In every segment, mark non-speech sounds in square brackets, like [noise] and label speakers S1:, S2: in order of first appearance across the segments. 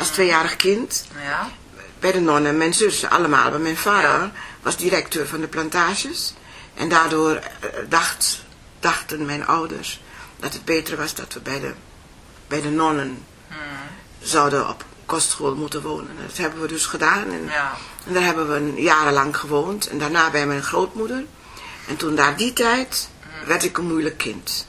S1: als tweejarig kind.
S2: Ja.
S1: Bij de nonnen, mijn zussen, allemaal. Maar mijn vader ja. was directeur van de plantages. En daardoor uh, dacht, dachten mijn ouders dat het beter was dat we bij de, bij de nonnen
S2: hmm.
S1: zouden op kostschool moeten wonen. Dat hebben we dus gedaan. En,
S2: ja.
S1: en daar hebben we jarenlang gewoond. En daarna bij mijn grootmoeder. En toen daar die tijd
S2: hmm.
S1: werd ik een moeilijk kind.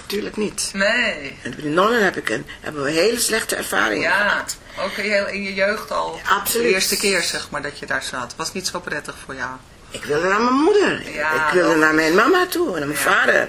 S1: Natuurlijk niet.
S2: Nee.
S1: En bij de nonnen heb ik een, hebben we hele slechte ervaringen
S2: ja,
S1: gehad.
S2: ook in je, jeugd al.
S1: Absoluut.
S2: De eerste keer zeg maar dat je daar zat. Was niet zo prettig voor jou.
S1: Ik wilde naar mijn moeder.
S2: Ja,
S1: ik wilde
S2: ook.
S1: naar mijn mama toe en naar mijn
S2: Ja.
S1: vader.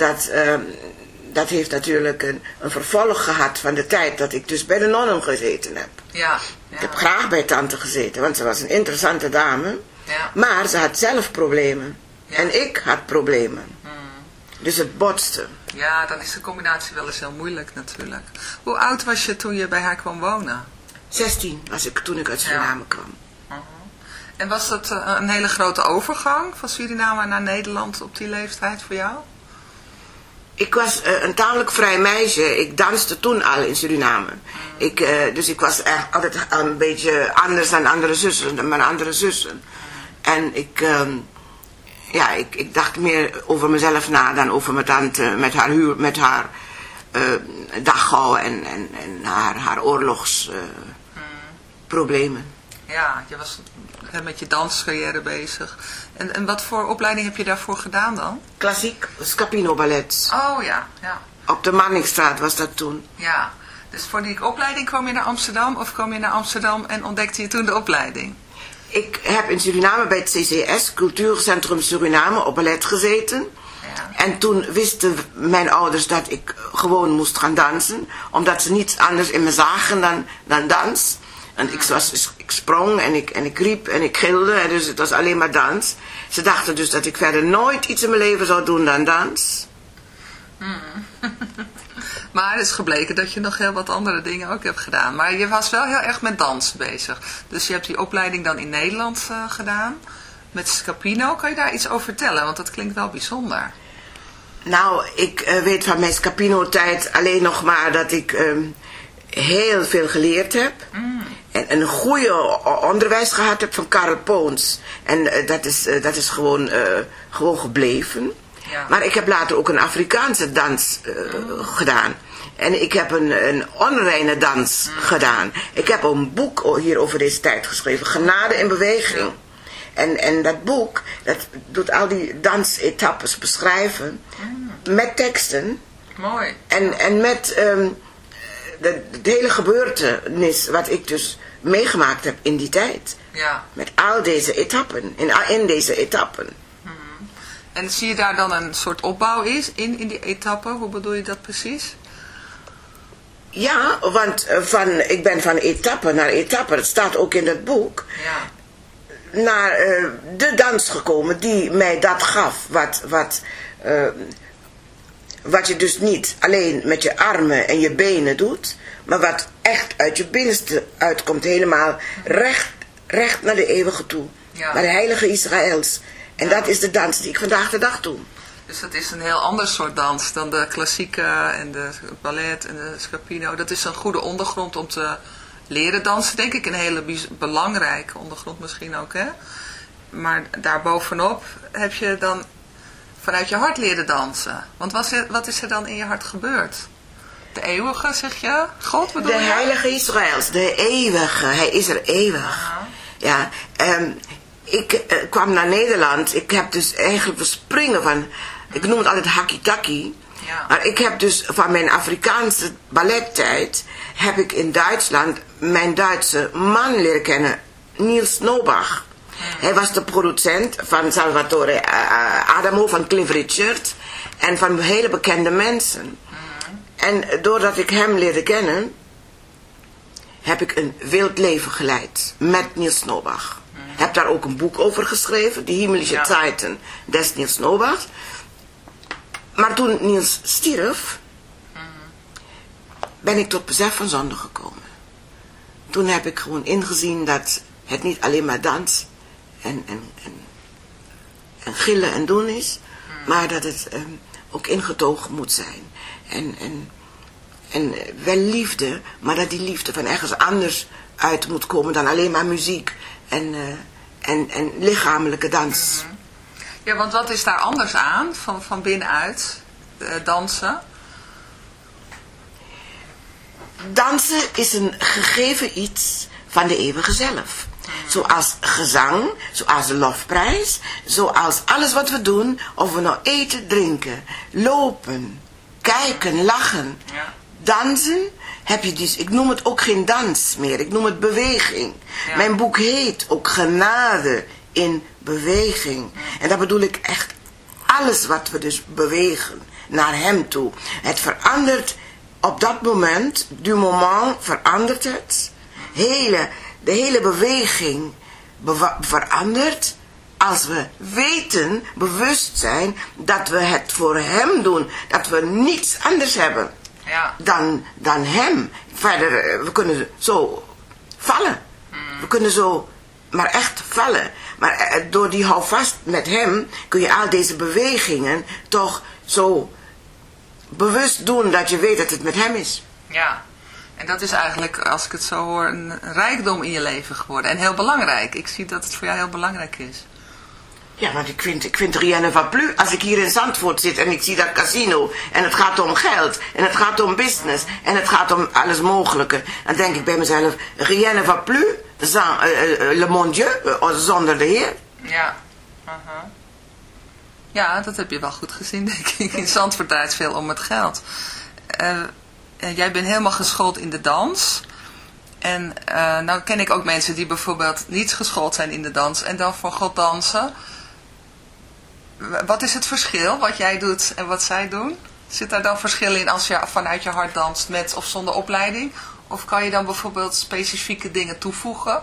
S1: dat, uh, dat heeft natuurlijk een, een, vervolg gehad van de tijd dat ik dus bij de nonnen gezeten heb.
S2: ja, ja.
S1: Ik heb graag bij tante gezeten, want ze was een interessante dame.
S2: Ja.
S1: Maar ze had zelf problemen.
S2: Ja.
S1: En ik had problemen.
S2: Hmm.
S1: Dus het botste.
S2: ja, dan is de combinatie wel eens heel moeilijk natuurlijk. Hoe oud was je toen je bij haar kwam wonen?
S1: 16 was ik toen ik uit Suriname kwam.
S2: Uh -huh. En was dat uh, een hele grote overgang van Suriname naar Nederland op die leeftijd voor jou?
S1: Ik was uh, een tamelijk vrij meisje. Ik danste toen al in Suriname. Ik, uh, dus ik was echt altijd een beetje anders dan andere zussen, dan mijn andere zussen. En ik, um, ja, ik, ik dacht meer over mezelf na dan over mijn tante met haar, huur, met haar uh, daggouw en, en, en haar, haar oorlogsproblemen.
S2: Ja, je was met je danscarrière bezig. En, en wat voor opleiding heb je daarvoor gedaan dan?
S1: Klassiek, Scapino Ballet.
S2: Oh ja, ja.
S1: Op de Manningstraat was dat toen.
S2: Ja, dus voor die opleiding kwam je naar Amsterdam of kwam je naar Amsterdam en ontdekte je toen de opleiding?
S1: Ik heb in Suriname bij het CCS, Cultuurcentrum Suriname, op ballet gezeten.
S2: Ja.
S1: En toen wisten mijn ouders dat ik gewoon moest gaan dansen, omdat ze niets anders in me zagen dan, dan dans. En ik, was, ik sprong en ik, en ik riep en ik gilde, en dus het was alleen maar dans. Ze dachten dus dat ik verder nooit iets in mijn leven zou doen dan dans.
S2: Hmm. [laughs] maar het is gebleken dat je nog heel wat andere dingen ook hebt gedaan. Maar je was wel heel erg met dans bezig. Dus je hebt die opleiding dan in Nederland uh, gedaan. Met Scapino, kan je daar iets over vertellen? Want dat klinkt wel bijzonder.
S1: Nou, ik uh, weet van mijn Scapino-tijd alleen nog maar dat ik uh, heel veel geleerd heb.
S2: Mm.
S1: En een goede onderwijs gehad heb van Karel Poons. En uh, dat, is, uh, dat is gewoon, gewoon gebleven.
S2: Ja.
S1: Maar ik heb later ook een Afrikaanse dans eh, gedaan. En ik heb een, een onreine dans gedaan. Ik heb een boek hier over deze tijd geschreven. Genade in beweging. En, en dat boek, dat doet al die dansetappes beschrijven. Met teksten.
S2: Mooi.
S1: En, en met ehm, de, de hele gebeurtenis wat ik dus meegemaakt heb in die tijd.
S2: Ja.
S1: Met al deze etappen, in, in deze etappen.
S2: En zie je daar dan een soort opbouw is in, in die etappe? Hoe bedoel je dat precies?
S1: Ja, want eh, van, ik ben van etappe naar etappe, dat staat ook in het boek,
S2: Ja.
S1: naar eh, de dans gekomen die mij dat gaf. Wat, wat, eh, wat je dus niet alleen met je armen en je benen doet, maar wat echt uit je binnenste uitkomt, helemaal recht, recht naar de eeuwige toe.
S2: Ja.
S1: Naar de heilige Israëls. En dat is de dans die ik vandaag de dag doe.
S2: Dus dat is een heel ander soort dans dan de klassieke en de ballet en de scapino. Dat is een goede ondergrond om te leren dansen, denk ik. Een hele belangrijke ondergrond misschien ook, hè. Maar daarbovenop heb je dan vanuit je hart leren dansen. Want wat is, er, wat is er dan in je hart gebeurd? De eeuwige, zeg je? God bedoel
S1: De heilige Israëls, de eeuwige, hij is er eeuwig.
S2: Aha.
S1: Ja, ehm, ik eh, kwam naar Nederland. Ik heb dus eigenlijk verspringen van, ik noem het altijd hakitaki.
S2: Ja.
S1: Maar ik heb dus van mijn Afrikaanse ballettijd, heb ik in Duitsland mijn Duitse man leren kennen, Niels Nobach. Hij was de producent van Salvatore eh, eh, Adamo, van Cliff Richard en van hele bekende mensen. En doordat ik hem leerde kennen, heb ik een wild leven geleid met Niels Nobach. Heb daar ook een boek over geschreven, Die Himmlische
S2: Ja.
S1: Zeiten des Niels Nobach. Maar toen Niels stierf, ben ik tot besef van zonde gekomen. Toen heb ik gewoon ingezien dat het niet alleen maar dans en, en, en, en gillen en doen is, maar dat het ehm, ook ingetogen moet zijn. En, en, en eh, wel liefde, maar dat die liefde van ergens anders uit moet komen dan alleen maar muziek en, eh, en, en lichamelijke dans.
S2: Ja, want wat is daar anders aan, van, van binnenuit, eh, dansen?
S1: Dansen is een gegeven iets van de eeuwige zelf. Zoals gezang, zoals de lofprijs, zoals alles wat we doen, of we nou eten, drinken, lopen, kijken, lachen.
S2: Ja.
S1: Dansen heb je dus, ik noem het ook geen dans meer, ik noem het beweging.
S2: Ja.
S1: Mijn boek heet ook Genade in Beweging. En dat bedoel ik echt alles wat we dus bewegen naar hem toe. Het verandert op dat moment, du moment verandert het. Hele, de hele beweging verandert als we weten, bewust zijn, dat we het voor hem doen. Dat we niets anders hebben
S2: Ja.
S1: dan, dan hem. Verder, eh, we kunnen zo vallen. We kunnen zo maar echt vallen. Maar eh, door die houvast met hem kun je al deze bewegingen toch zo bewust doen dat je weet dat het met hem is.
S2: Ja, en dat is eigenlijk, als ik het zo hoor, een rijkdom in je leven geworden. En heel belangrijk. Ik zie dat het voor jou heel belangrijk is.
S1: Ja, want ik vind, ik vind rien ne va plus. Als ik hier in Zandvoort zit en ik zie dat casino en het gaat om geld en het gaat om business en het gaat om alles mogelijke, dan denk ik bij mezelf, rien ne va plus, sans, eh, eh, le mon Dieu, eh, zonder de Heer.
S2: Ja. Aha. Ja, dat heb je wel goed gezien, [laughs] denk ik. In Zandvoort draait het veel om het geld. Eh, jij bent helemaal geschoold in de dans. En eh, nou ken ik ook mensen die bijvoorbeeld niet geschoold zijn in de dans en dan voor God dansen. Wat is het verschil wat jij doet en wat zij doen? Zit daar dan verschil in als je vanuit je hart danst met of zonder opleiding? Of kan je dan bijvoorbeeld specifieke dingen toevoegen?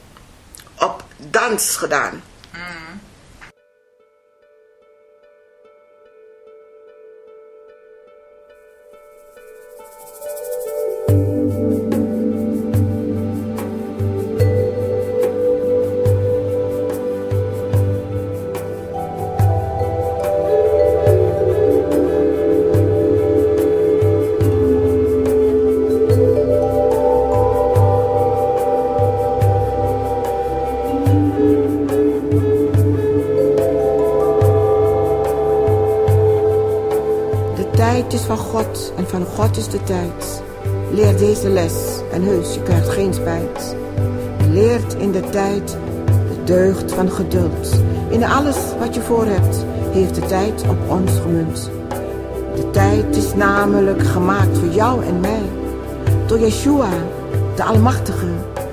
S1: op dans gedaan. Leer deze les en heus, je krijgt geen spijt. Leert in de tijd de deugd van geduld. In alles wat je voor hebt, heeft de tijd op ons gemunt. De tijd is namelijk gemaakt voor jou en mij. Door Yeshua, de Almachtige.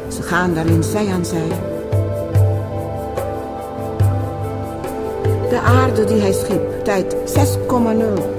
S1: Ze gaan daarin zij aan zij. De aarde die hij schiep, tijd 6,0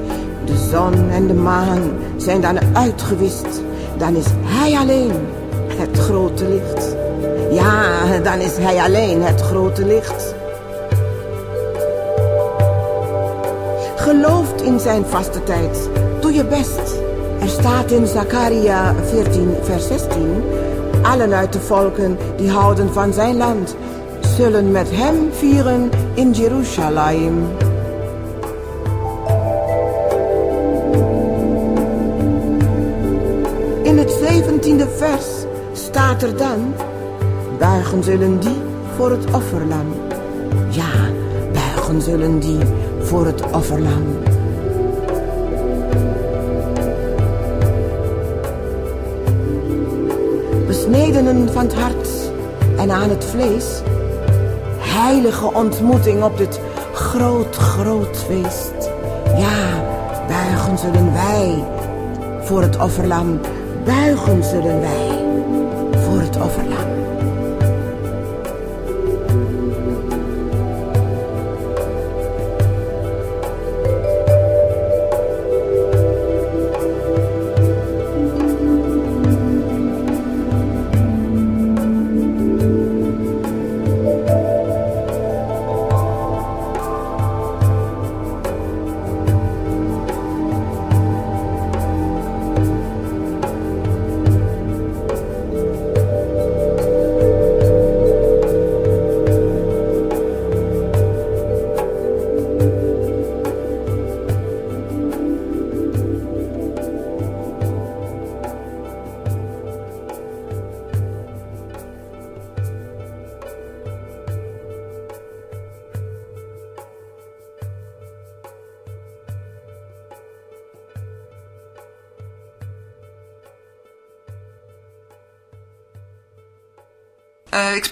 S1: Zon en de maan zijn dan uitgewist. Dan is hij alleen het grote licht. Ja, dan is hij alleen het grote licht. Gelooft in zijn vaste tijd. Doe je best. Er staat in Zakaria 14, vers 16... Allen uit de volken die houden van zijn land... zullen met hem vieren in Jeruzalem. Zeventiende vers staat er dan... Buigen zullen die voor het offerlam. Ja, buigen zullen die voor het offerlam. Besnedenen van het hart en aan het vlees. Heilige ontmoeting op dit groot, groot feest. Ja, buigen zullen wij voor het offerlam buigen zullen wij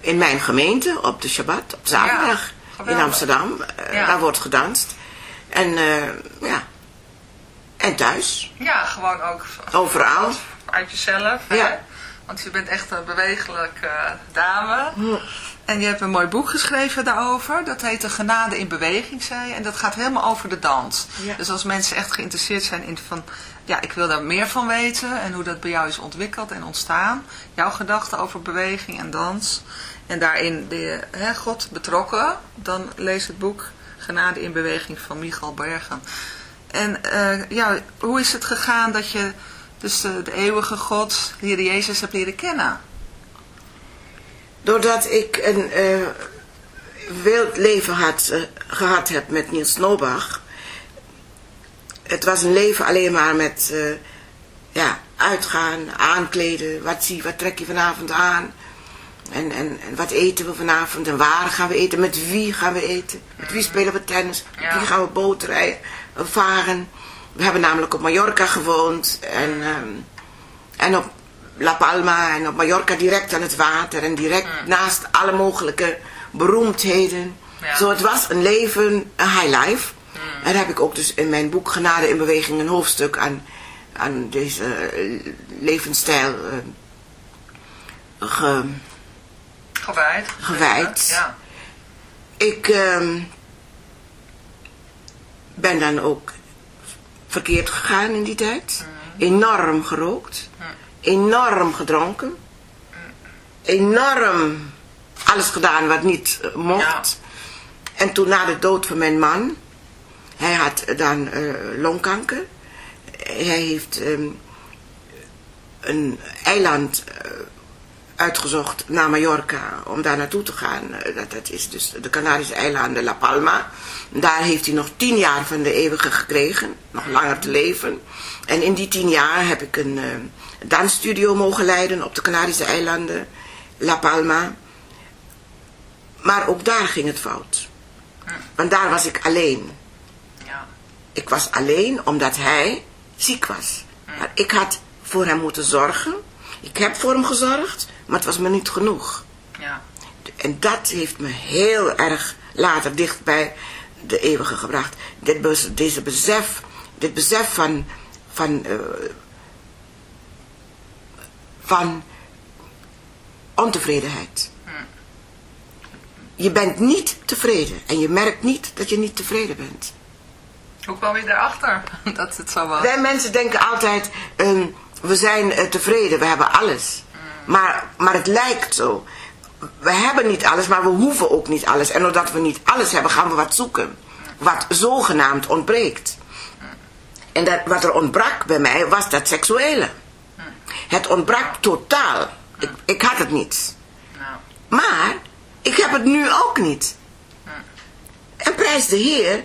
S1: in mijn gemeente op de Shabbat, op zaterdag
S2: Ja,
S1: in Amsterdam. Uh,
S2: Ja.
S1: Daar wordt gedanst. En uh, ja, en thuis.
S2: Ja, gewoon ook
S1: Overal.
S2: uit jezelf.
S1: Ja.
S2: Hè? Want je bent echt een bewegelijke dame. En je hebt een mooi boek geschreven daarover. Dat heet De Genade in Beweging, zei je. En dat gaat helemaal over de dans.
S1: Ja.
S2: Dus als mensen echt geïnteresseerd zijn in van... Ja, ik wil daar meer van weten. En hoe dat bij jou is ontwikkeld en ontstaan. Jouw gedachten over beweging en dans. En daarin de, God betrokken. Dan lees het boek Genade in Beweging van Michal Bergen. En eh, ja, hoe is het gegaan dat je dus de, eeuwige God, de Heer Jezus, hebt leren kennen?
S1: Doordat ik een uh, wild leven had, uh, gehad heb met Niels Nobach. Het was een leven alleen maar met uh, ja, uitgaan, aankleden. Wat zie wat trek je vanavond aan? En, en, en wat eten we vanavond? En waar gaan we eten? Met wie gaan we eten? Met wie spelen we tennis? Met wie gaan we bootrijden, varen? We hebben namelijk op Mallorca gewoond. En, um, en op La Palma en op Mallorca direct aan het water. En direct naast alle mogelijke beroemdheden.
S2: Ja.
S1: Zo, het was een leven, een high life. En daar heb ik ook dus in mijn boek Genade in Beweging een hoofdstuk aan aan deze eh, levensstijl eh, ge-
S2: Gewijd.
S1: Gewijd.
S2: Ja.
S1: Ik ehm, ben dan ook verkeerd gegaan in die tijd. Enorm gerookt. Enorm gedronken. Enorm alles gedaan wat niet eh, mocht. En toen na de dood van mijn man, hij had dan eh, longkanker. Hij heeft ehm, een eiland eh, uitgezocht naar Mallorca om daar naartoe te gaan. Eh, Dat, dat is dus de Canarische eilanden La Palma. Daar heeft hij nog tien jaar van de eeuwige gekregen, nog langer te leven. En in die tien jaar heb ik een eh, dansstudio mogen leiden op de Canarische eilanden, La Palma. Maar ook daar ging het fout. Want daar was ik alleen. Ik was alleen omdat hij ziek was. Maar ik had voor hem moeten zorgen. Ik heb voor hem gezorgd, maar het was me niet genoeg.
S2: Ja.
S1: En dat heeft me heel erg later dicht bij de eeuwige gebracht. Dit, deze besef, dit besef van, van, eh, van ontevredenheid. Je bent niet tevreden en je merkt niet dat je niet tevreden bent.
S2: Hoe kwam je daarachter [laughs] dat het zo was?
S1: Wij mensen denken altijd, ehm, we zijn eh, tevreden, we hebben alles. Maar, maar het lijkt zo. We hebben niet alles, maar we hoeven ook niet alles. En doordat we niet alles hebben, gaan we wat zoeken. Wat zogenaamd ontbreekt. En dat, wat er ontbrak bij mij, was dat seksuele. Het ontbrak totaal. Ik, ik had het niet.
S2: Nou,
S1: Maar, ik heb het nu ook niet. En prijs de Heer,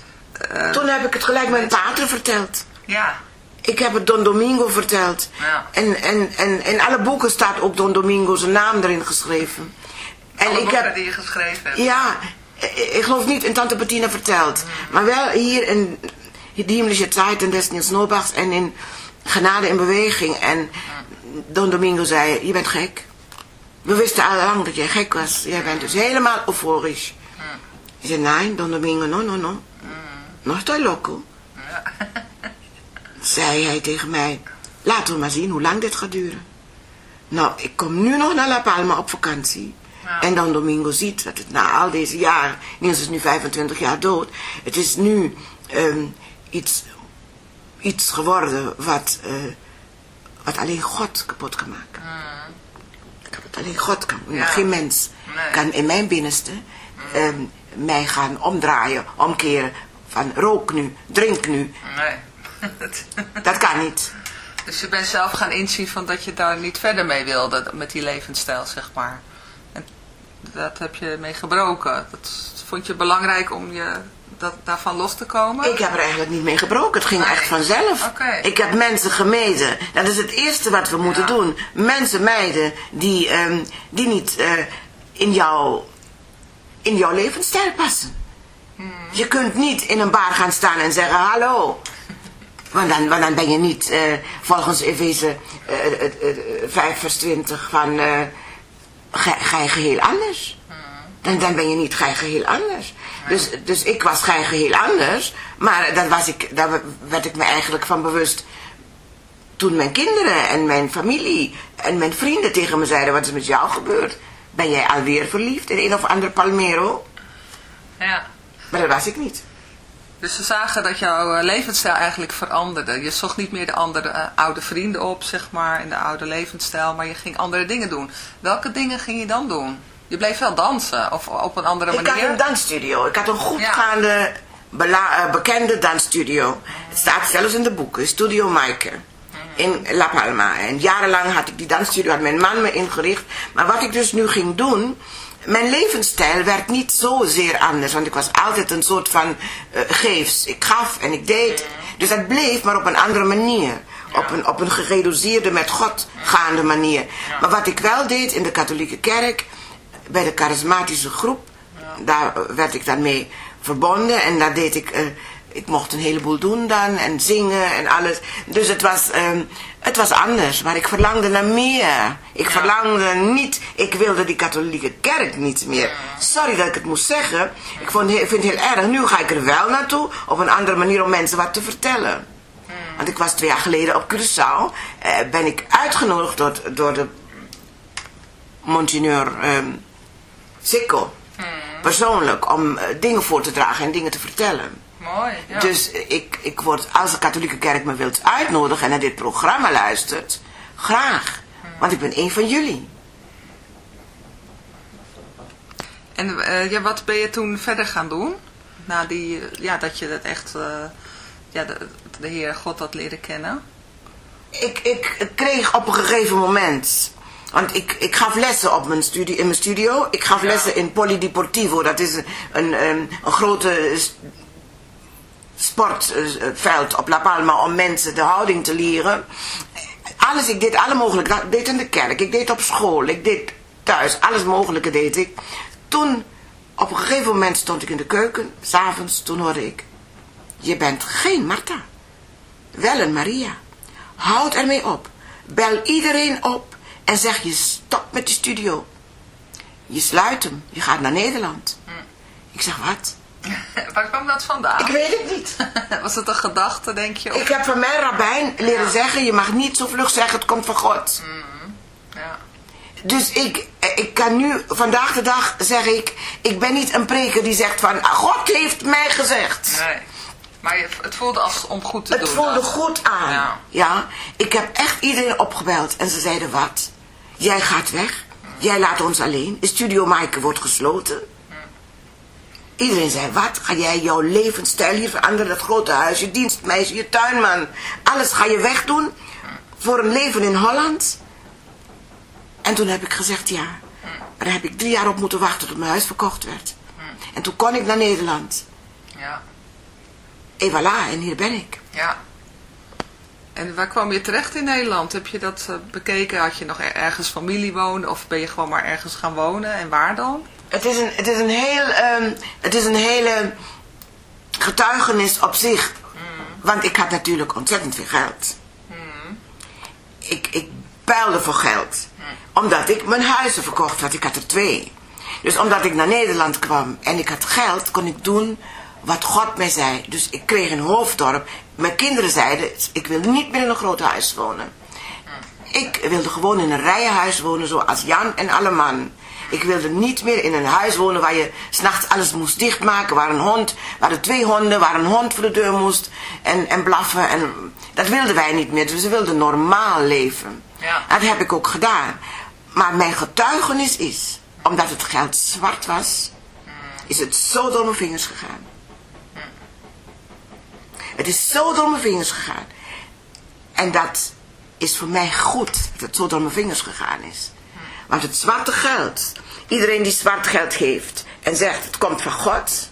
S2: eh,
S1: Toen heb ik het gelijk mijn pater verteld.
S2: ja,
S1: Ik heb het Don Domingo verteld.
S2: Ja.
S1: En, en, en in alle boeken staat ook Don Domingo zijn naam erin geschreven. En
S2: alle
S1: ik
S2: boeken
S1: heb,
S2: die je geschreven hebt.
S1: ja, ik geloof niet in Tante Bettina verteld. Maar wel hier in Die Himmlische Tijd en des Niels Nobachs en in Genade in Beweging. En Don Domingo zei, je bent gek. We wisten al lang dat jij gek was. Jij bent dus helemaal euforisch. Ik zei, nee, Don Domingo, no, no, no. No estoy loco. Zei hij tegen mij, laten we maar zien hoe lang dit gaat duren. Nou, ik kom nu nog naar La Palma op vakantie.
S2: Ja.
S1: En dan Domingo ziet dat het na al deze jaren, Niels is nu 25 jaar dood, het is nu ehm, iets, iets geworden wat, eh, wat alleen God kapot kan maken. Wat alleen God kan.
S2: Ja.
S1: Geen mens
S2: Nee.
S1: kan in mijn binnenste ehm, mij gaan omdraaien, omkeren. Van rook nu, drink nu.
S2: Nee. [laughs]
S1: Dat kan niet.
S2: dus je bent zelf gaan inzien van dat je daar niet verder mee wilde met die levensstijl, zeg maar. En dat heb je mee gebroken. Dat vond je belangrijk om je dat, daarvan los te komen?
S1: Ik heb er eigenlijk niet mee gebroken. Het ging
S2: Nee.
S1: echt vanzelf.
S2: Oké.
S1: Ik heb mensen gemeden. Dat is het eerste wat we moeten
S2: Ja.
S1: doen. Mensen mijden die, ehm, die niet eh, in, jouw, in jouw levensstijl passen. Je kunt niet in een bar gaan staan en zeggen hallo. Want dan, ben je niet eh, volgens Efeze eh, eh, eh, eh, 5 vers 20 van... ga, je geheel anders. Dan, dan ben je niet gij geheel anders. Dus, dus ik was gij geheel anders. Maar dat was ik, daar werd ik me eigenlijk van bewust. Toen mijn kinderen en mijn familie en mijn vrienden tegen me zeiden: Wat is met jou gebeurd? Ben jij alweer verliefd in een of ander Palmero?
S2: Ja.
S1: Maar dat was ik niet.
S2: Dus ze zagen dat jouw eh, levensstijl eigenlijk veranderde. Je zocht niet meer de andere eh, oude vrienden op, zeg maar, en de oude levensstijl, maar je ging andere dingen doen. Welke dingen ging je dan doen? Je bleef wel dansen, of op een andere
S1: Ik had
S2: manier?
S1: een dansstudio. Ik had een goedgaande, eh, bekende dansstudio. Het staat zelfs in de boeken. Studio Maaike. In La Palma. En jarenlang had ik die dansstudio, had mijn man me ingericht. Maar wat ik dus nu ging doen... Mijn levensstijl werd niet zozeer anders. Want ik was altijd een soort van eh, geefs. Ik gaf en ik deed. Dus dat bleef, maar op een andere manier. Op een, op een gereduceerde, met God gaande manier. Maar wat ik wel deed in de katholieke kerk bij de charismatische groep, daar werd ik dan mee verbonden en daar deed ik, eh, ik mocht een heleboel doen dan en zingen en alles. Dus het was, ehm, het was anders, maar ik verlangde naar meer. Ik verlangde niet, ik wilde die katholieke kerk niet meer. Sorry dat ik het moest zeggen, ik vond, vind het heel erg. Nu ga ik er wel naartoe, op een andere manier om mensen wat te vertellen. Want ik was twee jaar geleden op Curaçao, eh, ben ik uitgenodigd door, door de Monsignor ehm Sikko. Persoonlijk, om eh, dingen voor te dragen en dingen te vertellen.
S2: Mooi, ja.
S1: Dus ik, ik word, als de katholieke kerk me wilt uitnodigen en naar dit programma luistert, graag. Want ik ben een van jullie.
S2: En eh, ja, wat ben je toen verder gaan doen? Na die, eh, ja, dat je het echt, eh, ja, de, de Heer God had leren kennen.
S1: Ik, ik kreeg op een gegeven moment. Want ik, ik gaf lessen op mijn studie, in mijn studio. Ik gaf
S2: Ja.
S1: lessen in Polideportivo. Dat is een, een, een, grote sportveld op La Palma om mensen de houding te leren. Alles, ik deed alle mogelijke. Ik deed in de kerk, ik deed op school, ik deed thuis. Alles mogelijke deed ik. Toen, op een gegeven moment stond ik in de keuken. S'avonds, toen hoorde ik. Je bent geen Martha. Wel een Maria. Houd ermee op. Bel iedereen op en zeg je stop met die studio. Je sluit hem. Je gaat naar Nederland. Ik zeg wat? [laughs]
S2: Waar kwam dat vandaan?
S1: Ik weet het niet. [laughs]
S2: Was het een gedachte, denk je? Of-
S1: Ik heb van mijn rabbijn leren
S2: Ja.
S1: zeggen, je mag niet zo vlug zeggen, het komt van God.
S2: ja.
S1: Dus ik, ik kan nu, vandaag de dag zeg ik, ik ben niet een preker die zegt van, God heeft mij gezegd.
S2: Nee. Maar het voelde als om goed te
S1: Het
S2: doen.
S1: voelde
S2: dan.
S1: goed aan.
S2: Ja.
S1: Ja. Ik heb echt iedereen opgebeld. En ze zeiden wat? Jij gaat weg. Jij laat ons alleen. De studio Maaike wordt gesloten. Iedereen zei, wat? Ga jij jouw levensstijl hier veranderen? Dat grote huis, je dienstmeisje, je tuinman. Alles ga je wegdoen voor een leven in Holland? En toen heb ik gezegd ja. Maar daar heb ik drie jaar op moeten wachten tot mijn huis verkocht werd. En toen kon ik naar Nederland.
S2: Ja.
S1: En voilà, en hier ben ik.
S2: Ja. En waar kwam je terecht in Nederland? Heb je dat eh, bekeken? Had je nog er- ergens familie wonen? Of ben je gewoon maar ergens gaan wonen? En waar dan?
S1: Het is een, het is een, heel, ehm, het is een hele getuigenis op zich. Want ik had natuurlijk ontzettend veel geld. Ik, ik peilde voor geld. Omdat ik mijn huizen verkocht had. Ik had er twee. Dus omdat ik naar Nederland kwam en ik had geld, kon ik doen wat God mij zei. Dus ik kreeg een hoofddorp. Mijn kinderen zeiden, ik wilde niet meer in een groot huis wonen. Ik wilde gewoon in een rijenhuis wonen zoals Jan en alle man. Ik wilde niet meer in een huis wonen waar je s'nachts alles moest dichtmaken. Waar een hond, waar er twee honden, waar een hond voor de deur moest en, en blaffen. En, dat wilden wij niet meer. Dus we wilden normaal leven.
S2: Ja.
S1: Dat heb ik ook gedaan. Maar mijn getuigenis is, omdat het geld zwart was, is het zo door mijn vingers gegaan. Het is zo door mijn vingers gegaan. En dat is voor mij goed, dat het zo door mijn vingers gegaan is. Want het zwarte geld, iedereen die zwart geld geeft en zegt het komt van God,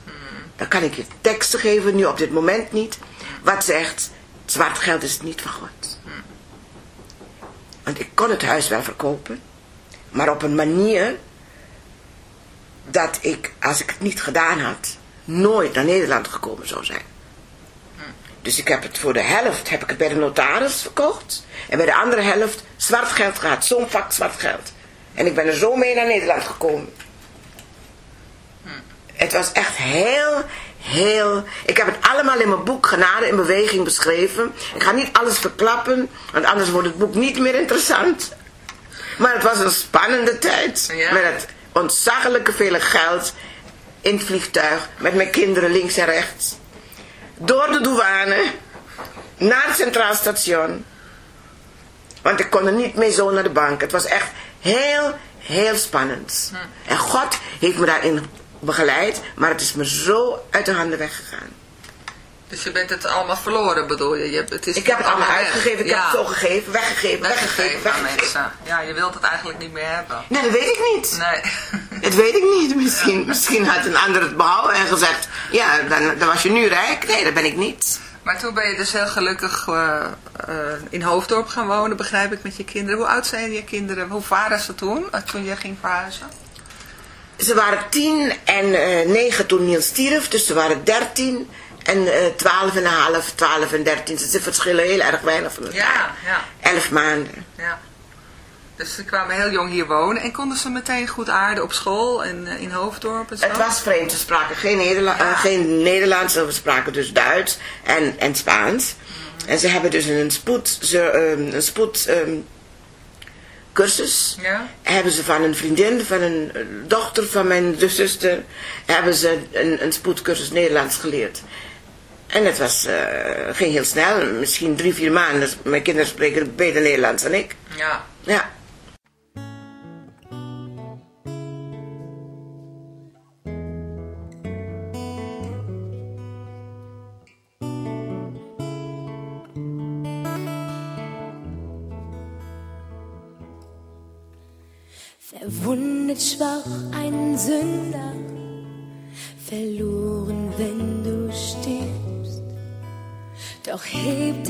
S1: dan kan ik je teksten geven, nu op dit moment niet, wat zegt zwart geld is niet van God. Want ik kon het huis wel verkopen, maar op een manier dat ik, als ik het niet gedaan had, nooit naar Nederland gekomen zou zijn. Dus ik heb het voor de helft heb ik het bij de notaris verkocht. En bij de andere helft zwart geld gehad. Zo'n vak zwart geld. En ik ben er zo mee naar Nederland gekomen. Het was echt heel, heel... Ik heb het allemaal in mijn boek Genade in Beweging beschreven. Ik ga niet alles verklappen, want anders wordt het boek niet meer interessant. Maar het was een spannende tijd.
S2: Ja.
S1: Met het ontzaglijke vele geld in het vliegtuig. Met mijn kinderen links en rechts. Door de douane. Naar het Centraal Station. Want ik kon er niet mee zo naar de bank. Het was echt heel, heel spannend. En God heeft me daarin begeleid. Maar het is me zo uit de handen weggegaan.
S2: Dus je bent het allemaal verloren, bedoel je? je hebt, het is
S1: Ik heb het allemaal uitgegeven. Ik
S2: ja.
S1: heb het zo gegeven, weggegeven, weggegeven,
S2: weggegeven aan
S1: weggegeven.
S2: mensen. Ja, je wilt het eigenlijk niet meer hebben.
S1: Nee, dat weet ik niet.
S2: Nee. [laughs]
S1: Dat weet ik niet. Misschien, misschien had een ander het behouden en gezegd... Ja, dan, dan was je nu rijk. Nee, dat ben ik niet.
S2: Maar toen ben je dus heel gelukkig eh, eh, in Hoofddorp gaan wonen, begrijp ik, met je kinderen. Hoe oud zijn je kinderen? Hoe waren ze toen, eh, toen je ging verhuizen?
S1: Ze waren tien en negen toen Niels stierf. Dus ze waren dertien en twaalf en een half, twaalf en dertien. Ze verschillen heel erg weinig van elkaar.
S2: Ja, ja,
S1: Elf maanden.
S2: ja. Dus ze kwamen heel jong hier wonen en konden ze meteen goed aarden op school en eh, in Hoofddorp en zo?
S1: Het was vreemd. Ze spraken geen, Nederla
S2: Ja.
S1: eh, geen Nederlands. We spraken dus Duits en, en Spaans. En ze hebben dus een spoed... Ze, ehm, een spoed ehm, cursus.
S2: Ja?
S1: hebben ze van een vriendin, van een eh, dochter van mijn zuster, hebben ze een, een spoedcursus Nederlands geleerd. En het was, ging heel snel, misschien drie, vier maanden. Mijn kinderen spreken beter Nederlands dan ik.
S2: Ja.
S1: Ja.
S3: heap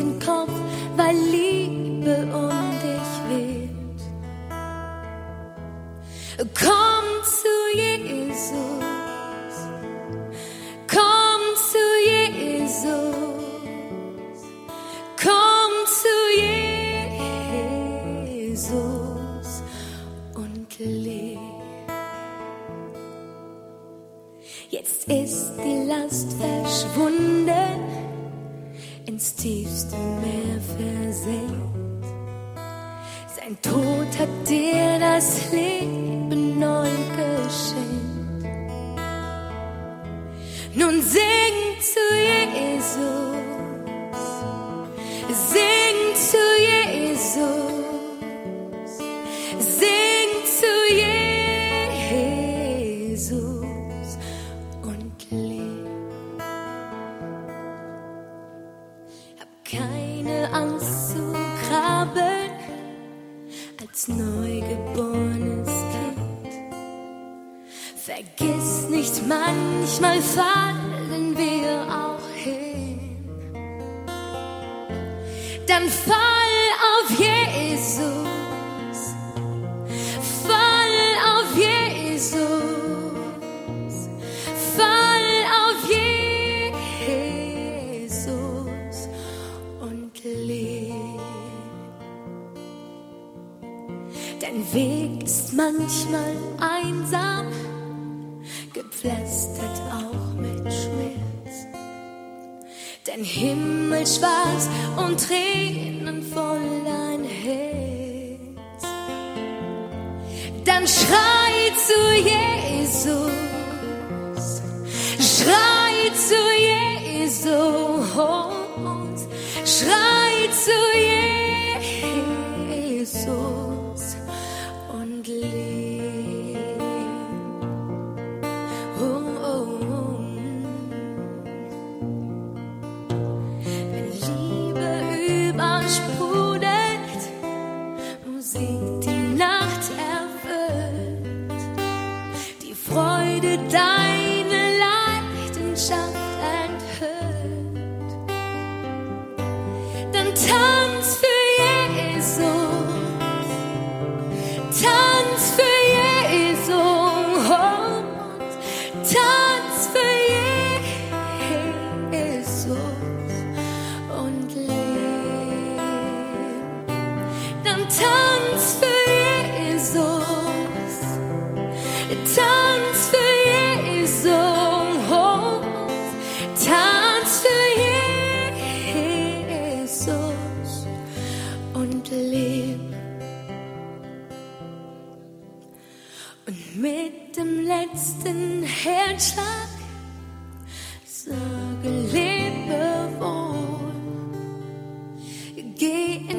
S3: manchmal einsam, gepflastert auch mit Schmerz. Dein Himmel schwarz und Tränen voll dein Herz. Dann Schrei zu Jesus. Schrei zu Jesus.
S2: Getting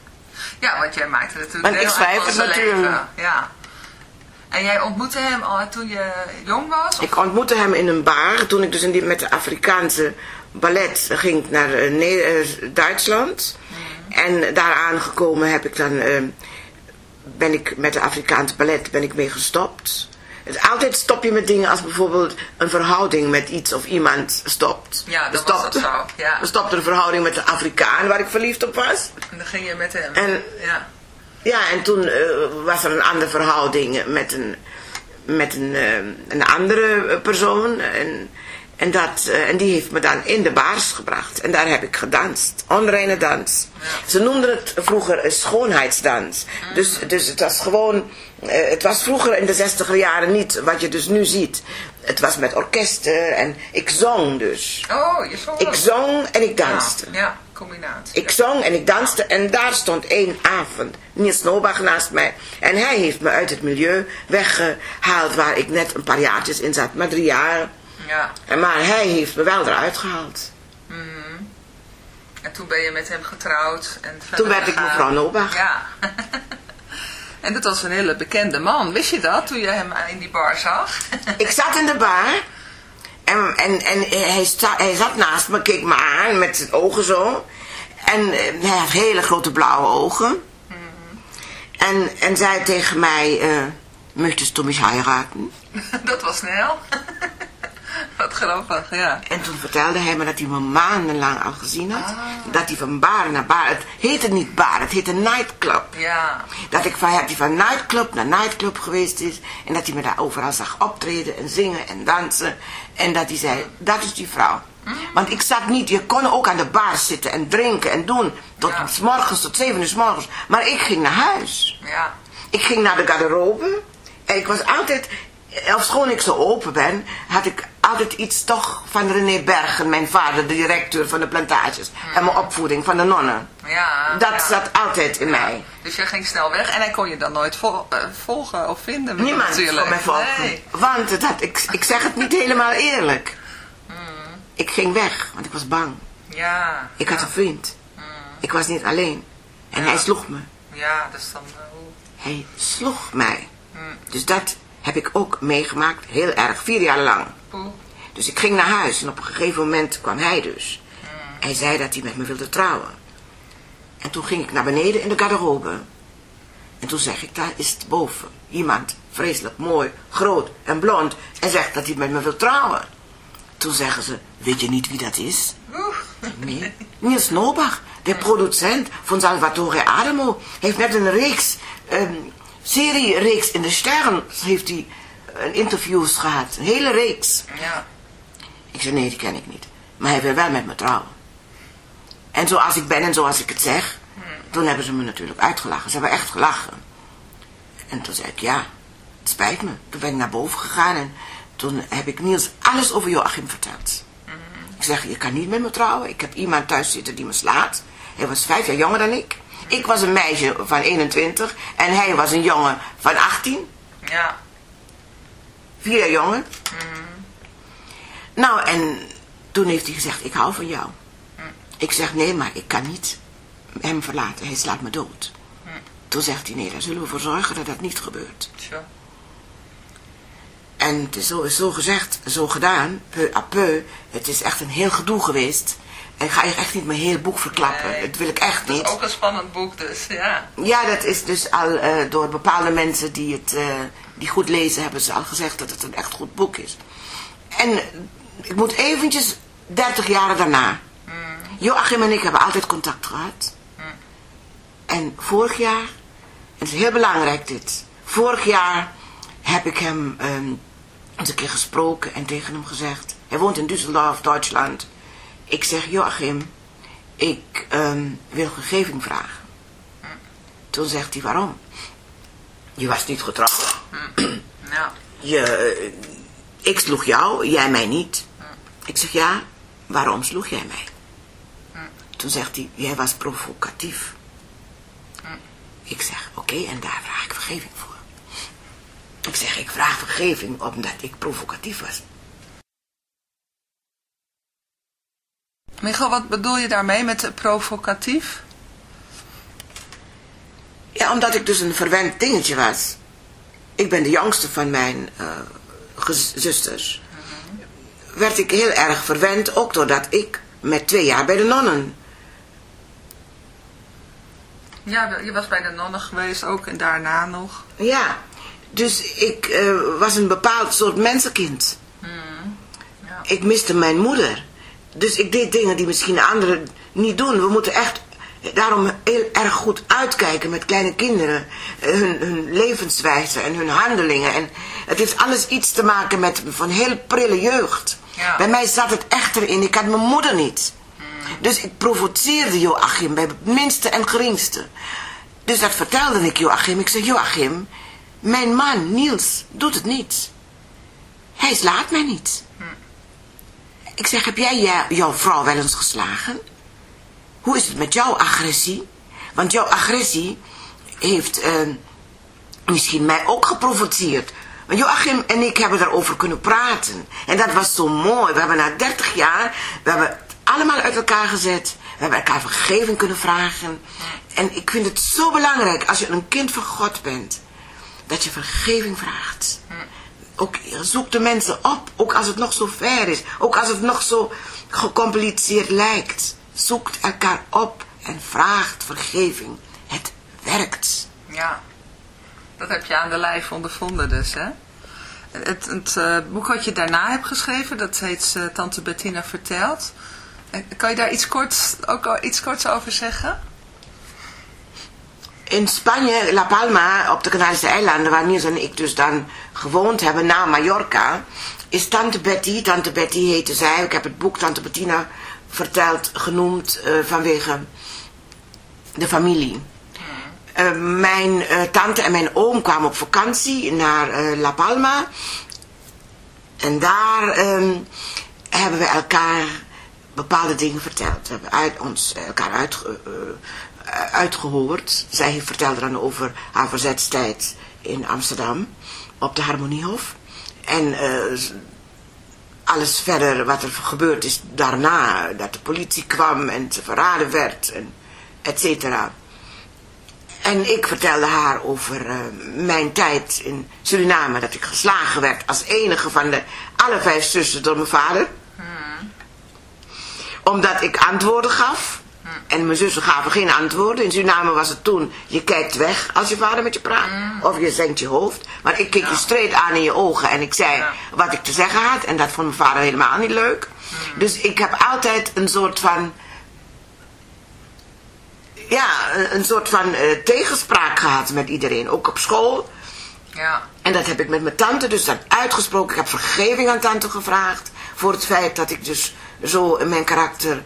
S2: Ja, want jij maakte natuurlijk
S1: Want ik schrijf het natuurlijk.
S2: leven. Ja. En jij ontmoette hem al toen je jong was? Of-
S1: Ik ontmoette hem in een bar toen ik dus in die, met de Afrikaanse ballet ging naar eh, eh, Duitsland. En daar aangekomen heb ik dan, eh, ben ik met de Afrikaanse ballet ben ik mee gestopt. Dus altijd stop je met dingen als bijvoorbeeld een verhouding met iets of iemand stopt.
S2: Ja,
S1: We
S2: was dat zo, ja.
S1: We stopten een verhouding met de Afrikaan waar ik verliefd op was.
S2: En dan ging je met hem.
S1: En-
S2: ja.
S1: Ja, en toen eh, was er een andere verhouding met een, met een, eh, een andere persoon. En, en, dat, eh, en die heeft me dan in de baars gebracht. En daar heb ik gedanst. Onreine dans. Ze noemden het vroeger een schoonheidsdans. Dus, dus het was gewoon... eh, het was vroeger in de zestiger jaren niet wat je dus nu ziet. Het was met orkesten en ik zong dus.
S2: Oh, je zong
S1: Ik zong en ik danste.
S2: Ja, ja, combinatie.
S1: Ik zong en ik danste en daar stond één avond Niels Nobach naast mij. En hij heeft me uit het milieu weggehaald waar ik net een paar jaartjes in zat, maar drie jaar.
S2: Ja.
S1: En Maar hij heeft me wel eruit gehaald.
S2: En toen ben je met hem getrouwd. En
S1: Toen werd ik
S2: gegaan.
S1: mevrouw Nobach.
S2: Ja. [laughs] en dat was een hele bekende man. Wist je dat toen je hem in die bar zag?
S1: Ik zat in de bar en, en, en hij, sta, hij zat naast me, keek me aan met zijn ogen zo. En eh, hij had hele grote blauwe ogen. En, en zei tegen mij, eh möchtest du mich heiraten? [laughs]
S2: dat was snel. [laughs] [laughs] Wat grappig, ja.
S1: En toen vertelde hij me dat hij me maandenlang al gezien had. Dat hij van bar naar bar, het heette niet bar, het heette nightclub.
S2: Ja.
S1: Dat ik van, dat hij van nightclub naar nightclub geweest is. En dat hij me daar overal zag optreden en zingen en dansen. En dat hij zei, dat is die vrouw. Want ik zat niet, je kon ook aan de bar zitten en drinken en doen. Tot
S2: Ja.
S1: s morgens, tot zeven uur s morgens. Maar ik ging naar huis.
S2: Ja.
S1: Ik ging naar de garderobe. En ik was altijd, ofschoon ik zo open ben, had ik altijd iets toch van René Bergen, mijn vader, de directeur van de plantages. En mijn opvoeding van de nonnen.
S2: Ja.
S1: Dat
S2: ja.
S1: zat altijd in mij.
S2: Dus jij ging snel weg en hij kon je dan nooit vol- eh, volgen of vinden
S1: Niemand
S2: natuurlijk.
S1: kon mij volgen.
S2: Nee.
S1: Want het had, ik, ik zeg het niet helemaal eerlijk.
S2: Mm.
S1: Ik ging weg, want ik was bang.
S2: Ja.
S1: Ik had een vriend. Ik was niet alleen. En hij sloeg me.
S2: Ja, dus dan... eh, hoe-
S1: Hij sloeg mij. Dus dat heb ik ook meegemaakt, heel erg, vier jaar lang.
S2: Poeh.
S1: Dus ik ging naar huis en op een gegeven moment kwam hij dus. Hij zei dat hij met me wilde trouwen. En toen ging ik naar beneden in de garderobe. En toen zeg ik, daar is het boven. Iemand, vreselijk mooi, groot en blond. En zegt dat hij met me wil trouwen. Toen zeggen ze, weet je niet wie dat is? Nee. Niels Nobach, de producent van Salvatore Adamo, heeft net een reeks, een serie-reeks in de Sterren, heeft hij een interviews gehad. Een hele reeks.
S2: Ja.
S1: Ik zei, nee, die ken ik niet. Maar hij wil wel met me trouwen. En zoals ik ben en zoals ik het zeg, toen hebben ze me natuurlijk uitgelachen. Ze hebben echt gelachen. En toen zei ik, ja, het spijt me. Toen ben ik naar boven gegaan en toen heb ik Niels alles over Joachim verteld. Ik zeg, je kan niet met me trouwen. Ik heb iemand thuis zitten die me slaat. Hij was vijf jaar jonger dan ik. Ik was een meisje van 21 en hij was een jongen van 18.
S2: Ja.
S1: Vier jaar jonger. Nou, en toen heeft hij gezegd, ik hou van jou. Ik zeg, nee, maar ik kan niet hem verlaten. Hij slaat me dood. Toen zegt hij, nee, daar zullen we voor zorgen dat dat niet gebeurt. En het is zo, is zo gezegd, zo gedaan, peu à peu. Het is echt een heel gedoe geweest. En ik ga je echt niet mijn hele boek verklappen.
S2: Nee.
S1: Dat wil ik echt
S2: Dat
S1: niet.
S2: is ook een spannend boek dus, ja.
S1: Ja, dat is dus al eh, door bepaalde mensen die het eh, die goed lezen, hebben ze al gezegd dat het een echt goed boek is. En ik moet eventjes 30 jaar daarna. Joachim en ik hebben altijd contact gehad. En vorig jaar, en het is heel belangrijk dit. Vorig jaar heb ik hem ehm, eens een keer gesproken en tegen hem gezegd. Hij woont in Düsseldorf, Duitsland. Ik zeg, Joachim, ik ehm, wil vergeving vragen. Toen zegt hij, waarom? Je was niet getrouwd.
S2: Ja.
S1: Je, eh, ik sloeg jou, jij mij niet. Ik zeg, ja, waarom sloeg jij mij? Toen zegt hij, jij was provocatief. Ik zeg, oké, en daar vraag ik vergeving voor. Ik zeg, ik vraag vergeving omdat ik provocatief was.
S2: Michel, wat bedoel je daarmee met provocatief?
S1: Ja, omdat ik dus een verwend dingetje was. Ik ben de jongste van mijn eh, zusters. Werd ik heel erg verwend, ook doordat ik met twee jaar bij de nonnen.
S2: Ja, je was bij de nonnen geweest ook en daarna nog.
S1: Ja, dus ik eh, was een bepaald soort mensenkind.
S2: Ja.
S1: Ik miste mijn moeder. Dus ik deed dingen die misschien anderen niet doen. We moeten echt daarom heel erg goed uitkijken met kleine kinderen. Eh, Hun, hun levenswijze en hun handelingen. En het heeft alles iets te maken met van heel prille jeugd.
S2: Ja.
S1: Bij mij zat het echt erin. Ik had mijn moeder niet. Dus ik provoceerde Joachim bij het minste en geringste. Dus dat vertelde ik Joachim. Ik zei, Joachim, mijn man Niels doet het niet. Hij slaat mij niet. Ik zeg, heb jij jou- jouw vrouw wel eens geslagen? Hoe is het met jouw agressie? Want jouw agressie heeft eh, misschien mij ook geprovoceerd. Want Joachim en ik hebben daarover kunnen praten. En dat was zo mooi. We hebben na 30 jaar, we hebben het allemaal uit elkaar gezet. We hebben elkaar vergeving kunnen vragen. En ik vind het zo belangrijk als je een kind van God bent. Dat je vergeving vraagt. Ook zoek de mensen op, ook als het nog zo ver is. Ook als het nog zo gecompliceerd lijkt. Zoekt elkaar op en vraagt vergeving. Het werkt.
S2: Ja. Dat heb je aan de lijf ondervonden dus, hè? Het, het eh, boek wat je daarna hebt geschreven, dat heet eh, Tante Bettina Vertelt. Eh, Kan je daar iets korts, ook al iets korts over zeggen?
S1: In Spanje, La Palma, op de Canarische eilanden, waar Niels en ik dus dan gewoond hebben, na Mallorca, is Tante Betty, Tante Betty heette zij, ik heb het boek Tante Bettina verteld, genoemd eh, vanwege de familie. eh, mijn eh, tante en mijn oom kwamen op vakantie naar La Palma. En daar ehm, hebben we elkaar bepaalde dingen verteld. We hebben uit, ons elkaar uitge- eh, uitgehoord. Zij vertelde dan over haar verzetstijd in Amsterdam op de Harmoniehof. En alles verder wat er gebeurd is daarna. Dat de politie kwam en ze verraden werd, en et cetera. En ik vertelde haar over eh, mijn tijd in Suriname. Dat ik geslagen werd als enige van de alle vijf zussen door mijn vader. Omdat ik antwoorden gaf. En mijn zussen gaven geen antwoorden. In Suriname was het toen, je kijkt weg als je vader met je praat. Of je zenkt je hoofd. Maar ik keek je straight aan in je ogen. En ik zei wat ik te zeggen had. En dat vond mijn vader helemaal niet leuk. Dus ik heb altijd een soort van ja, een, soort van eh, tegenspraak gehad met iedereen. Ook op school.
S2: Ja.
S1: En dat heb ik met mijn tante dus dan uitgesproken. Ik heb vergeving aan tante gevraagd. Voor het feit dat ik dus zo in mijn karakter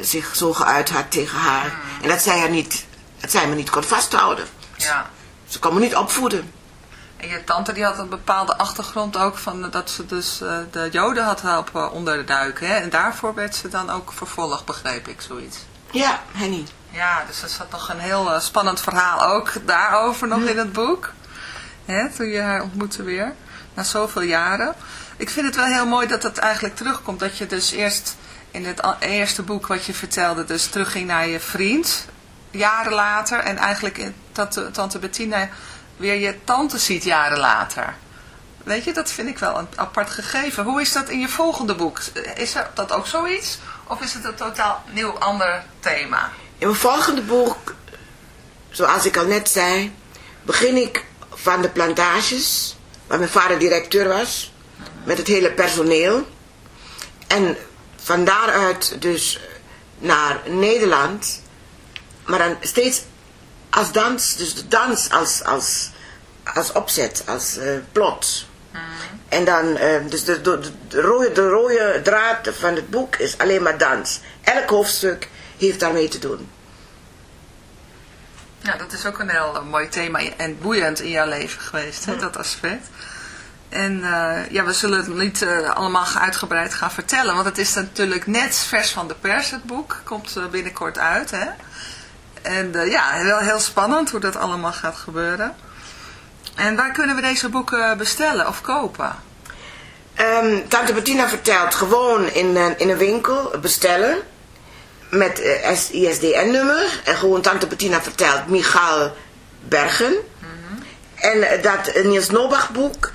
S1: zich zo geuit had tegen haar. En dat zij, haar niet, dat zij me niet kon vasthouden.
S2: Ja.
S1: Ze kon me niet opvoeden.
S2: En je tante die had een bepaalde achtergrond ook van dat ze dus eh, de joden had helpen onderduiken. Hè? En daarvoor werd ze dan ook vervolgd, begreep ik, zoiets.
S1: Ja, Henny.
S2: Ja, dus er zat nog een heel eh, spannend verhaal ook daarover nog in het boek. Hè, toen je haar ontmoette weer, na zoveel jaren. Ik vind het wel heel mooi dat het eigenlijk terugkomt. Dat je dus eerst in het eerste boek wat je vertelde, dus terugging naar je vriend, jaren later. En eigenlijk tante, tante Bettina weer je tante ziet jaren later. Weet je, dat vind ik wel een apart gegeven. Hoe is dat in je volgende boek? Is dat ook zoiets? Of is het een totaal nieuw ander thema?
S1: In mijn volgende boek, zoals ik al net zei, begin ik van de plantages, waar mijn vader directeur was, met het hele personeel. En van daaruit dus naar Nederland, maar dan steeds als dans, dus de dans als, als, als opzet, als eh, plot. En dan, eh, dus de, de, de, rode, de rode draad van het boek is alleen maar dans. Elk hoofdstuk heeft daarmee te doen.
S2: Ja, dat is ook een heel eh, mooi thema en boeiend in jouw leven geweest, hè, dat aspect. En eh, ja, we zullen het niet eh, allemaal uitgebreid gaan vertellen, want het is natuurlijk net vers van de pers, het boek. Komt eh, binnenkort uit, hè. En ja, wel heel spannend hoe dat allemaal gaat gebeuren. En waar kunnen we deze boeken bestellen of kopen?
S1: Ehm, Tante Bettina vertelt gewoon in, een- in een winkel bestellen. Met ISDN-nummer. En gewoon Tante Bettina vertelt Michaal Bergen. En eh, dat Niels Nobach boek.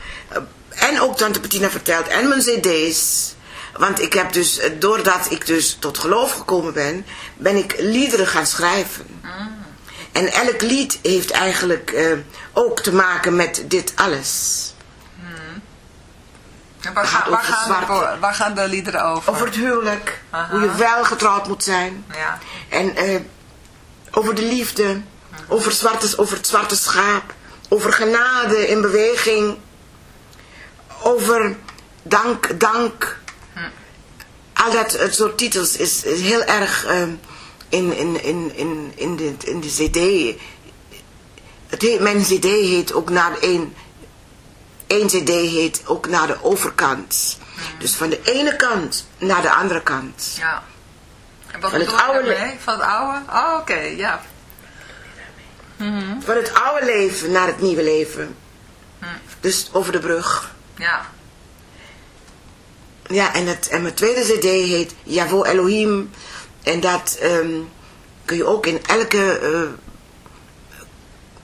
S1: En ook Tante Bettina vertelt. En mijn cd's. Want ik heb dus, eh, doordat ik dus tot geloof gekomen ben, ben ik liederen gaan schrijven. En elk lied heeft eigenlijk eh, ook te maken met dit alles.
S2: En waar, gaan, waar,
S1: over
S2: gaan,
S1: zwarte.
S2: waar gaan de liederen over?
S1: Over het huwelijk.
S2: Aha.
S1: Hoe je wel getrouwd moet zijn.
S2: Ja.
S1: En eh, over de liefde. Over, zwarte, over het zwarte schaap. Over genade in beweging. Over dank, dank. Al dat het soort titels is, is heel erg eh, in, in, in, in, in, de, in de cd. Het heet, mijn cd heet ook naar een... Eén cd heet ook naar de overkant. Dus van de ene kant naar de andere kant.
S2: ja. En wat
S1: Van het oude le-
S2: daarmee? Van het oude? Oh, oké, ja.
S1: Van het oude leven naar het nieuwe leven. Dus over de brug.
S2: Ja.
S1: Ja, en, het, en mijn tweede cd heet Javo Elohim. En dat ehm, kun je ook in elke eh,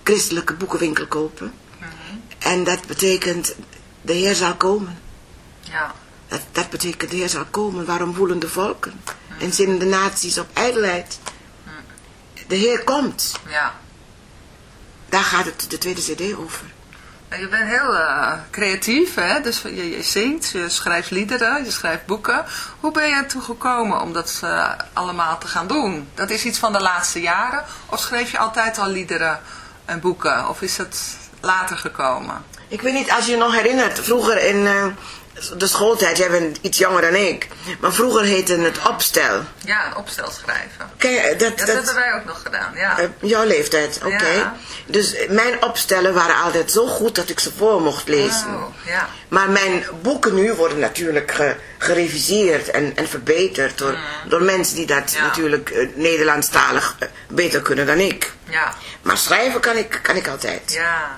S1: christelijke boekenwinkel kopen. En dat betekent, de Heer zal komen.
S2: Ja.
S1: Dat, dat betekent, de Heer zal komen. Waarom woelen de volken? En zinnen de naties op ijdelheid. De Heer komt.
S2: Ja.
S1: Daar gaat het de tweede cd over.
S2: Je bent heel eh, creatief, hè? Dus je, je zingt, je schrijft liederen, je schrijft boeken. Hoe ben je ertoe gekomen om dat eh, allemaal te gaan doen? Dat is iets van de laatste jaren? Of schreef je altijd al liederen en boeken? Of is het later gekomen?
S1: Ik weet niet, als je je nog herinnert, vroeger in, eh, de schooltijd, jij bent iets jonger dan ik. Maar vroeger heette het opstel.
S2: Ja, een opstel schrijven.
S1: Kijk, dat,
S2: Dat,
S1: dat,
S2: hebben wij ook nog gedaan, ja.
S1: eh, jouw leeftijd, oké.
S2: Ja.
S1: Dus mijn opstellen waren altijd zo goed dat ik ze voor mocht lezen.
S2: Oh, ja.
S1: Maar mijn boeken nu worden natuurlijk ge- gereviseerd en, en verbeterd door, door mensen die dat
S2: Ja.
S1: natuurlijk eh, Nederlandstalig eh, beter kunnen dan ik.
S2: Ja,
S1: Maar schrijven kan ik, kan ik altijd.
S2: ja.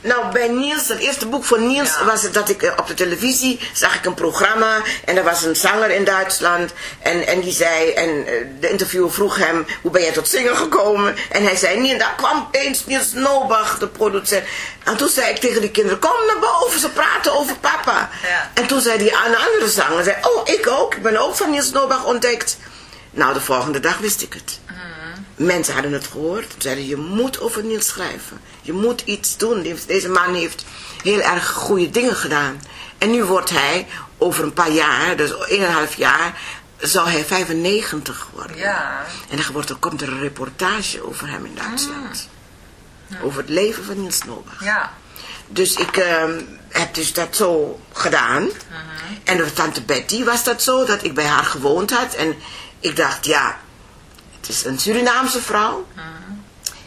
S1: Nou, bij Niels, het eerste boek van Niels
S2: Ja.
S1: was het dat ik eh, op de televisie zag ik een programma en er was een zanger in Duitsland en, en die zei, en eh, de interviewer vroeg hem, hoe ben jij tot zingen gekomen? En hij zei, nee, en daar kwam eens Niels Nobach, de producent. En toen zei ik tegen die kinderen, kom naar boven, ze praten over papa.
S2: Ja.
S1: En toen zei die aan een andere zanger, zei, oh, ik ook, ik ben ook van Niels Nobach ontdekt. Nou, de volgende dag wist ik het. Mensen hadden het gehoord. Ze zeiden, je moet over Niels schrijven. Je moet iets doen. Deze man heeft heel erg goede dingen gedaan. En nu wordt hij, over een paar jaar, dus 1,5 jaar, zal hij 95 worden.
S2: Ja.
S1: En dan wordt, er komt er een reportage over hem in Duitsland. Over het leven van Niels Nobach.
S2: Ja,
S1: Dus ik ehm, heb dus dat zo gedaan. En door tante Betty was dat zo, dat ik bij haar gewoond had. En ik dacht, ja, het is een Surinaamse vrouw.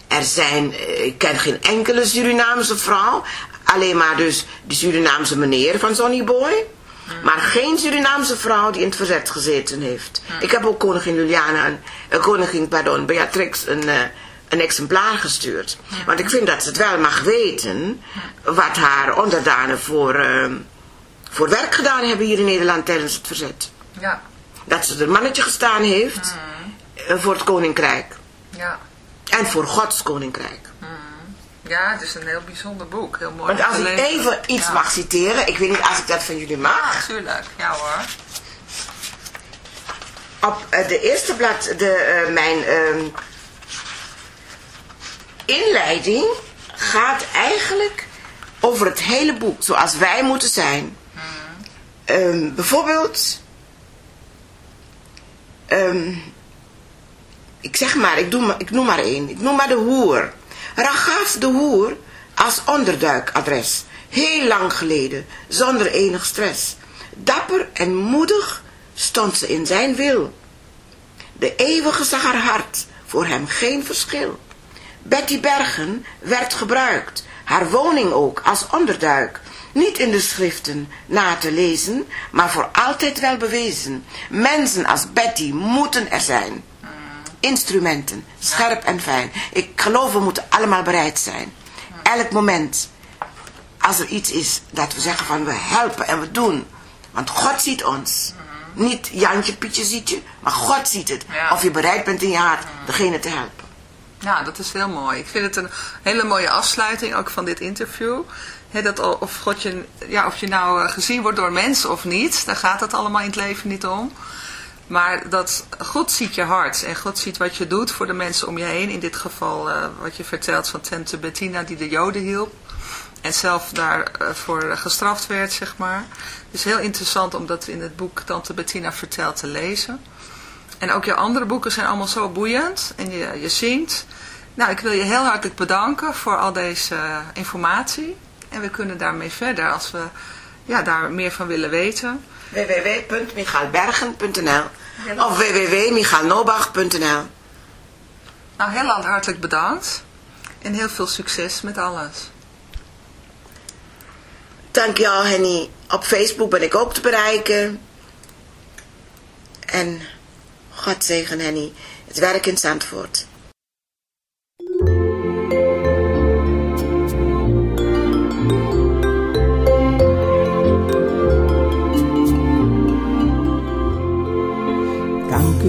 S1: Er zijn, eh, ik ken geen enkele Surinaamse vrouw. Alleen maar dus de Surinaamse meneer van Sonny Boy. Maar geen Surinaamse vrouw die in het verzet gezeten heeft. Ik heb ook koningin Juliana, een, eh, koningin, pardon, Beatrix een, eh, een exemplaar gestuurd. Want ik vind dat ze het wel mag weten wat haar onderdanen voor, eh, voor werk gedaan hebben hier in Nederland tijdens het verzet.
S2: ja,
S1: Dat ze er mannetje gestaan heeft voor het koninkrijk.
S2: ja.
S1: En voor Gods koninkrijk.
S2: Ja, het is een heel bijzonder boek. Heel mooi.
S1: Want als ik even iets
S2: ja.
S1: mag citeren, ik weet niet als ik dat van jullie
S2: Ja,
S1: mag.
S2: tuurlijk. Ja hoor.
S1: Op eh, de eerste blad, de, eh, mijn ehm, inleiding gaat eigenlijk over het hele boek, zoals wij moeten zijn. Ehm, bijvoorbeeld, ehm, ik zeg maar, ik, doe, ik noem maar één, ik noem maar de hoer. Ragaf de hoer als onderduikadres, heel lang geleden, zonder enig stress. Dapper en moedig stond ze in zijn wil. De eeuwige zag haar hart, voor hem geen verschil. Betty Bergen werd gebruikt, haar woning ook als onderduik. Niet in de schriften na te lezen, maar voor altijd wel bewezen. Mensen als Betty moeten er zijn. Instrumenten, scherp en fijn. Ik geloof we moeten allemaal bereid zijn. Elk moment, als er iets is dat we zeggen van we helpen en we doen. Want God ziet ons. Niet Jantje, Pietje ziet je, maar God ziet het.
S2: Ja.
S1: Of je bereid bent in je hart degene te helpen.
S2: Ja, dat is heel mooi. Ik vind het een hele mooie afsluiting ook van dit interview. Dat of, God je, ja, of je nou eh, gezien wordt door mensen of niet, daar gaat het allemaal in het leven niet om. Maar dat God ziet je hart en God ziet wat je doet voor de mensen om je heen. In dit geval eh, wat je vertelt van tante Bettina die de joden hielp. En zelf daarvoor gestraft werd, zeg maar. Is heel interessant om dat in het boek Tante Bettina vertelt te lezen. En ook je andere boeken zijn allemaal zo boeiend. En je, je zingt. Nou, ik wil je heel hartelijk bedanken voor al deze informatie. En we kunnen daarmee verder als we ja, daar meer van willen weten.
S1: www.michaalbergen.nl of www.michaalnobach.nl
S2: Nou, heel hartelijk bedankt. En heel veel succes met alles.
S1: Dankjewel Henny. Op Facebook ben ik ook te bereiken. En God zegen Henny. Het werk in Zandvoort.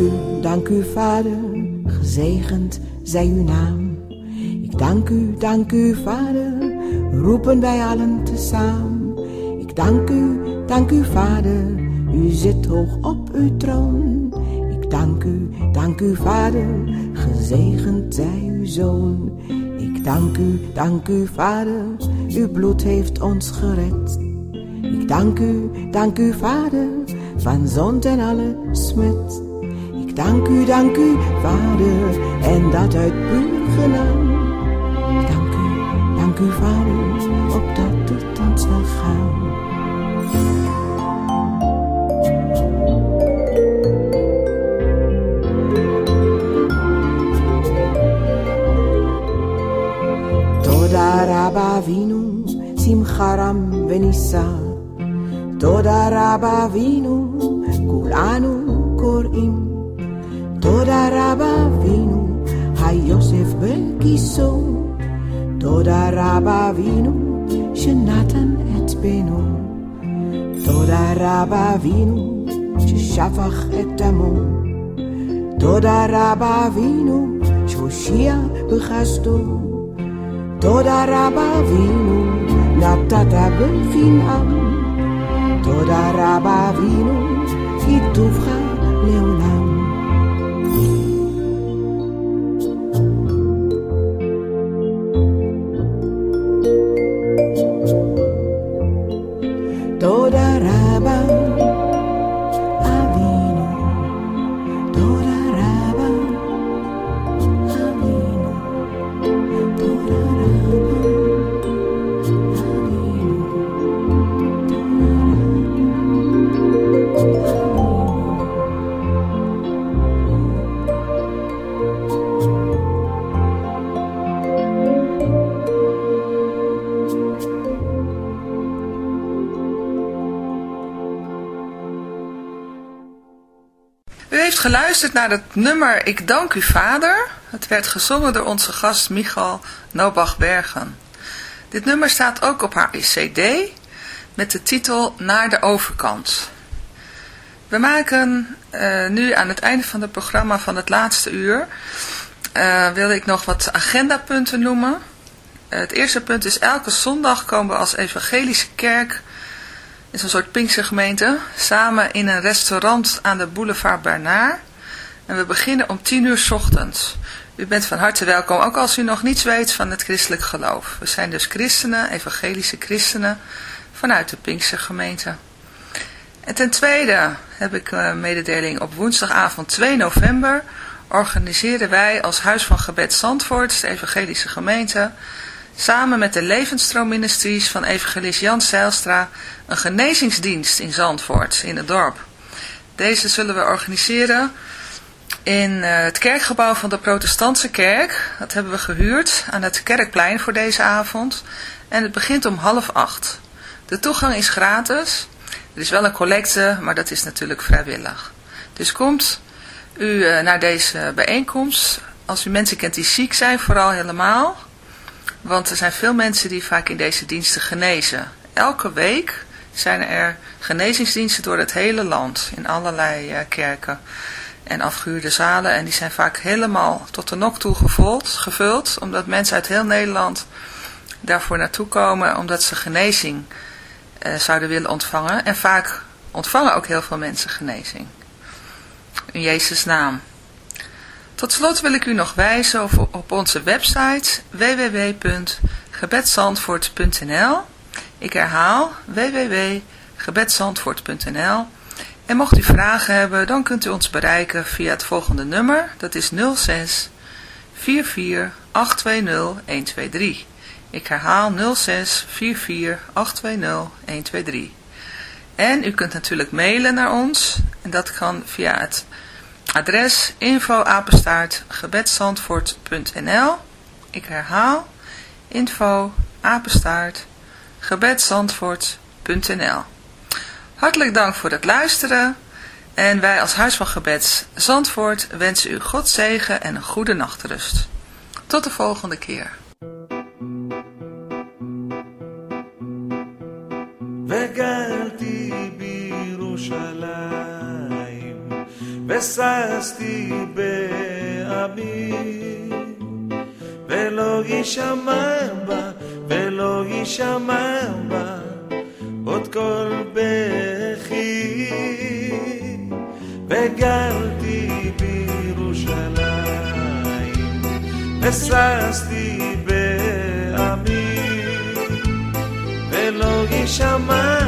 S4: U, dank u, Vader, gezegend zij uw naam. Ik dank u, dank u, Vader, roepen wij allen tezamen. Ik dank u, dank u, Vader, u zit hoog op uw troon. Ik dank u, dank u, Vader, gezegend zij uw zoon. Ik dank u, dank u, Vader, uw bloed heeft ons gered. Ik dank u, dank u, Vader, van zond en alle smet.
S1: Dank u, dank u, vader, en dat uit puur. Dank u, dank u, vader, opdat het ons zal gaan. Toda Vinu, Simcharam Venissa. Toda Rabba Vinu, Kulanu Korim. Toda Rabba Vinu, Hayosef Ben Kiso. Toda Rabba Vinu, Shenatan et Beno. Toda Rabba Vinu, Shafach et Amon. Toda Rabba Vinu, Shoshia Bechasto. Toda Rabba Vinu, Natata Befinam. Toda Rabba Vinu, Kituvcha Leolam.
S2: Naar het nummer Ik dank u vader. Het werd gezongen door onze gast Michal Nobach-Bergen. Dit nummer staat ook op haar cd met de titel Naar de overkant. We maken eh, nu aan het einde van het programma van het laatste uur, eh, wil ik nog wat agendapunten noemen. Eh, het eerste punt is elke zondag komen we als evangelische kerk is een soort Pinkstergemeente, samen in een restaurant aan de boulevard Bernard. En we beginnen om 10 uur ochtends. U bent van harte welkom, ook als u nog niets weet van het christelijk geloof. We zijn dus christenen, evangelische christenen, vanuit de Pinkstergemeente. En ten tweede heb ik een mededeling op woensdagavond 2 november organiseren wij als Huis van Gebed Zandvoort, de evangelische gemeente, samen met de Levensstroomministries van evangelist Jan Zijlstra een genezingsdienst in Zandvoort, in het dorp. Deze zullen we organiseren in eh, het kerkgebouw van de protestantse kerk. Dat hebben we gehuurd aan het kerkplein voor deze avond. En het begint om half acht. De toegang is gratis. Er is wel een collecte, maar dat is natuurlijk vrijwillig. Dus komt u eh, naar deze bijeenkomst. Als u mensen kent die ziek zijn, vooral helemaal. Want er zijn veel mensen die vaak in deze diensten genezen. Elke week zijn er genezingsdiensten door het hele land. In allerlei uh, kerken en afgehuurde zalen. En die zijn vaak helemaal tot de nok toe gevuld, gevuld. Omdat mensen uit heel Nederland daarvoor naartoe komen. Omdat ze genezing uh, zouden willen ontvangen. En vaak ontvangen ook heel veel mensen genezing. In Jezus' naam. Tot slot wil ik u nog wijzen op, op onze website www.gebedzandvoort.nl Ik herhaal www.gebedzandvoort.nl En mocht u vragen hebben, dan kunt u ons bereiken via het volgende nummer. Dat is 06 44 820 123. Ik herhaal 06 44 820 123. En u kunt natuurlijk mailen naar ons. En dat kan via het adres info apenstaart gebedzandvoort.nl Ik herhaal info apenstaart gebedzandvoort.nl Hartelijk dank voor het luisteren en wij als Huis van Gebeds Zandvoort wensen u God zegen en een goede nachtrust. Tot de volgende keer.
S5: וגרתי בירושלים, וששתי בעמי, ולא יישמע בה, ולא יישמע בה, עוד קול בכי. וגרתי בירושלים, וששתי בעמי, ולא יישמע